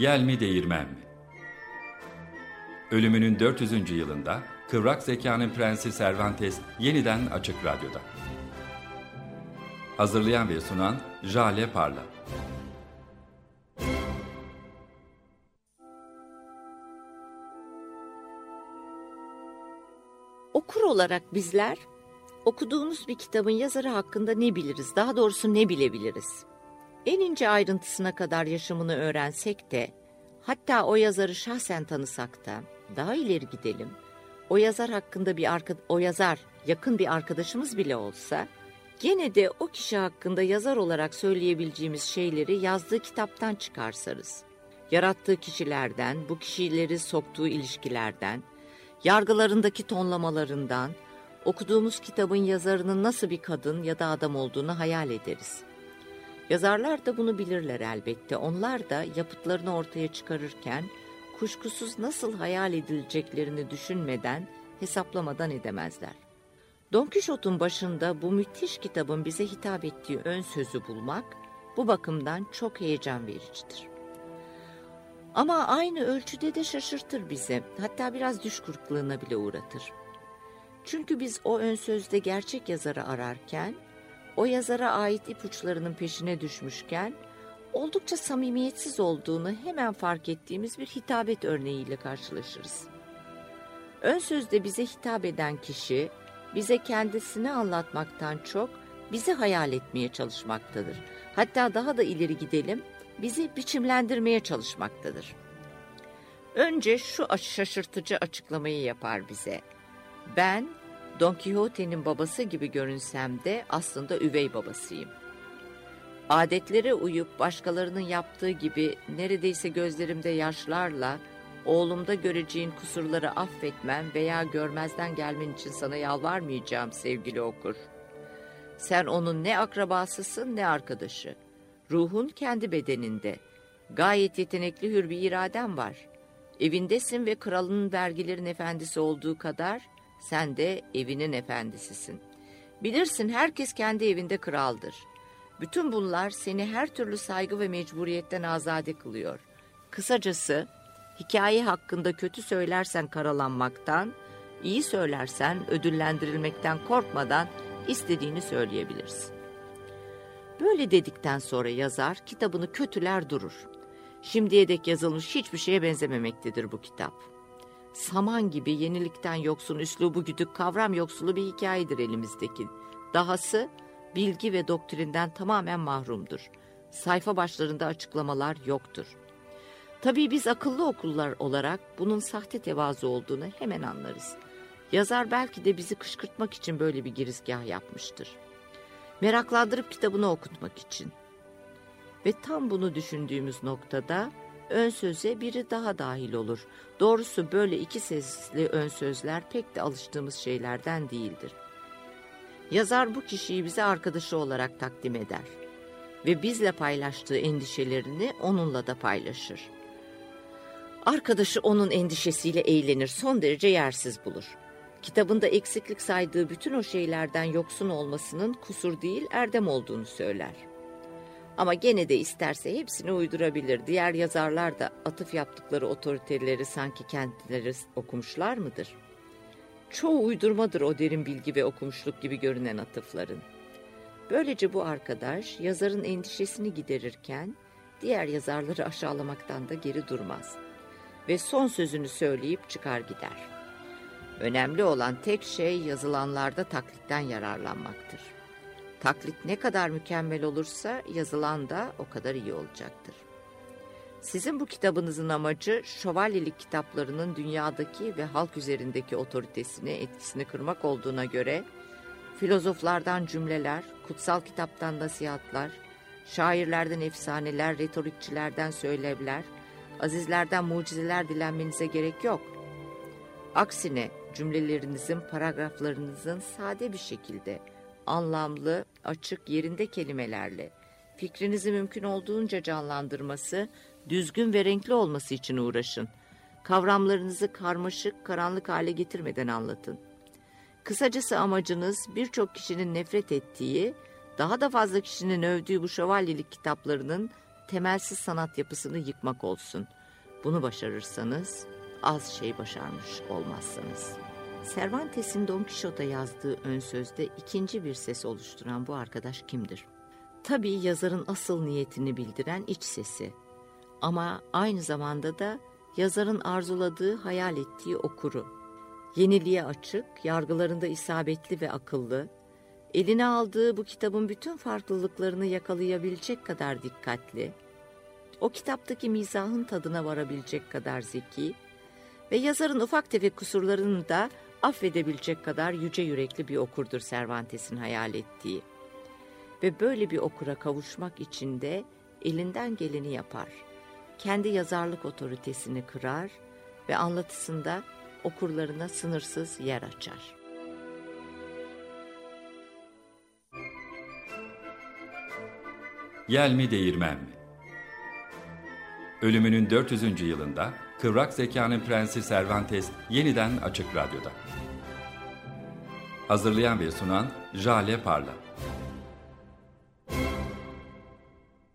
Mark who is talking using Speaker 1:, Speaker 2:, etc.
Speaker 1: Yel mi değirmen mi? Ölümünün 400. yılında Kıvrak Zekanın Prensi Cervantes yeniden Açık Radyo'da. Hazırlayan ve sunan Jale Parla.
Speaker 2: Okur olarak bizler okuduğumuz bir kitabın yazarı hakkında ne biliriz? Daha doğrusu ne bilebiliriz? En ince ayrıntısına kadar yaşamını öğrensek de, hatta o yazarı şahsen tanısak da, daha ileri gidelim. O yazar hakkında bir arka, o yazar yakın bir arkadaşımız bile olsa, gene de o kişi hakkında yazar olarak söyleyebileceğimiz şeyleri yazdığı kitaptan çıkarsarız. Yarattığı kişilerden, bu kişileri soktuğu ilişkilerden, yargılarındaki tonlamalarından, okuduğumuz kitabın yazarının nasıl bir kadın ya da adam olduğunu hayal ederiz. Yazarlar da bunu bilirler elbette. Onlar da yapıtlarını ortaya çıkarırken kuşkusuz nasıl hayal edileceklerini düşünmeden, hesaplamadan edemezler. Don Quixote'un başında bu müthiş kitabın bize hitap ettiği ön sözü bulmak bu bakımdan çok heyecan vericidir. Ama aynı ölçüde de şaşırtır bizi. Hatta biraz düş kırıklığına bile uğratır. Çünkü biz o ön sözde gerçek yazarı ararken, o yazara ait ipuçlarının peşine düşmüşken, oldukça samimiyetsiz olduğunu hemen fark ettiğimiz bir hitabet örneğiyle karşılaşırız. Ön sözde bize hitap eden kişi, bize kendisini anlatmaktan çok bizi hayal etmeye çalışmaktadır. Hatta daha da ileri gidelim, bizi biçimlendirmeye çalışmaktadır. Önce şu şaşırtıcı açıklamayı yapar bize. Ben Don Quixote'nin babası gibi görünsem de aslında üvey babasıyım. Adetlere uyup başkalarının yaptığı gibi neredeyse gözlerimde yaşlarla oğlumda göreceğin kusurları affetmem veya görmezden gelmen için sana yalvarmayacağım sevgili okur. Sen onun ne akrabasısın ne arkadaşı. Ruhun kendi bedeninde. Gayet yetenekli hür bir iraden var. Evindesin ve kralının vergilerin efendisi olduğu kadar sen de evinin efendisisin. Bilirsin herkes kendi evinde kraldır. Bütün bunlar seni her türlü saygı ve mecburiyetten azade kılıyor. Kısacası hikaye hakkında kötü söylersen karalanmaktan, iyi söylersen ödüllendirilmekten korkmadan istediğini söyleyebilirsin. Böyle dedikten sonra yazar kitabını kötüler durur. Şimdiye dek yazılmış hiçbir şeye benzememektedir bu kitap. Saman gibi yenilikten yoksun, üslubu güdük, kavram yoksulu bir hikayedir elimizdeki. Dahası bilgi ve doktrinden tamamen mahrumdur. Sayfa başlarında açıklamalar yoktur. Tabii biz akıllı okullar olarak bunun sahte tevazu olduğunu hemen anlarız. Yazar belki de bizi kışkırtmak için böyle bir girizgah yapmıştır. Meraklandırıp kitabını okutmak için. Ve tam bunu düşündüğümüz noktada ön söze biri daha dahil olur. Doğrusu böyle iki sesli ön sözler pek de alıştığımız şeylerden değildir. Yazar bu kişiyi bize arkadaşı olarak takdim eder ve bizle paylaştığı endişelerini onunla da paylaşır. Arkadaşı onun endişesiyle eğlenir, son derece yersiz bulur. Kitabında eksiklik saydığı bütün o şeylerden yoksun olmasının kusur değil erdem olduğunu söyler. Ama gene de isterse hepsini uydurabilir. Diğer yazarlar da atıf yaptıkları otoriteleri sanki kendileri okumuşlar mıdır? Çoğu uydurmadır o derin bilgi ve okumuşluk gibi görünen atıfların. Böylece bu arkadaş yazarın endişesini giderirken diğer yazarları aşağılamaktan da geri durmaz. Ve son sözünü söyleyip çıkar gider. Önemli olan tek şey yazılanlarda taklitten yararlanmaktır. Taklit ne kadar mükemmel olursa yazılan da o kadar iyi olacaktır. Sizin bu kitabınızın amacı şövalyelik kitaplarının dünyadaki ve halk üzerindeki otoritesini, etkisini kırmak olduğuna göre filozoflardan cümleler, kutsal kitaptan nasihatlar, şairlerden efsaneler, retorikçilerden söylevler, azizlerden mucizeler dilenmenize gerek yok. Aksine cümlelerinizin, paragraflarınızın sade bir şekilde anlamlı, açık, yerinde kelimelerle fikrinizi mümkün olduğunca canlandırması, düzgün ve renkli olması için uğraşın. Kavramlarınızı karmaşık, karanlık hale getirmeden anlatın. Kısacası amacınız birçok kişinin nefret ettiği, daha da fazla kişinin övdüğü bu şövalyelik kitaplarının temelsiz sanat yapısını yıkmak olsun. Bunu başarırsanız az şey başarmış olmazsınız. Cervantes'in Don Quixote'a yazdığı ön sözde ikinci bir ses oluşturan bu arkadaş kimdir? Tabii yazarın asıl niyetini bildiren iç sesi. Ama aynı zamanda da yazarın arzuladığı, hayal ettiği okuru. Yeniliğe açık, yargılarında isabetli ve akıllı, eline aldığı bu kitabın bütün farklılıklarını yakalayabilecek kadar dikkatli, o kitaptaki mizahın tadına varabilecek kadar zeki ve yazarın ufak tefek kusurlarını da affedebilecek kadar yüce yürekli bir okurdur Cervantes'in hayal ettiği. Ve böyle bir okura kavuşmak için de elinden geleni yapar. Kendi yazarlık otoritesini kırar ve anlatısında okurlarına sınırsız yer açar.
Speaker 1: Yel mi değirmen mi? Ölümünün 400. yılında Kıvrak Zekanın Prensi Cervantes yeniden Açık Radyo'da. Hazırlayan ve sunan Jale Parla.